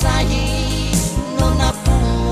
sai non não na pum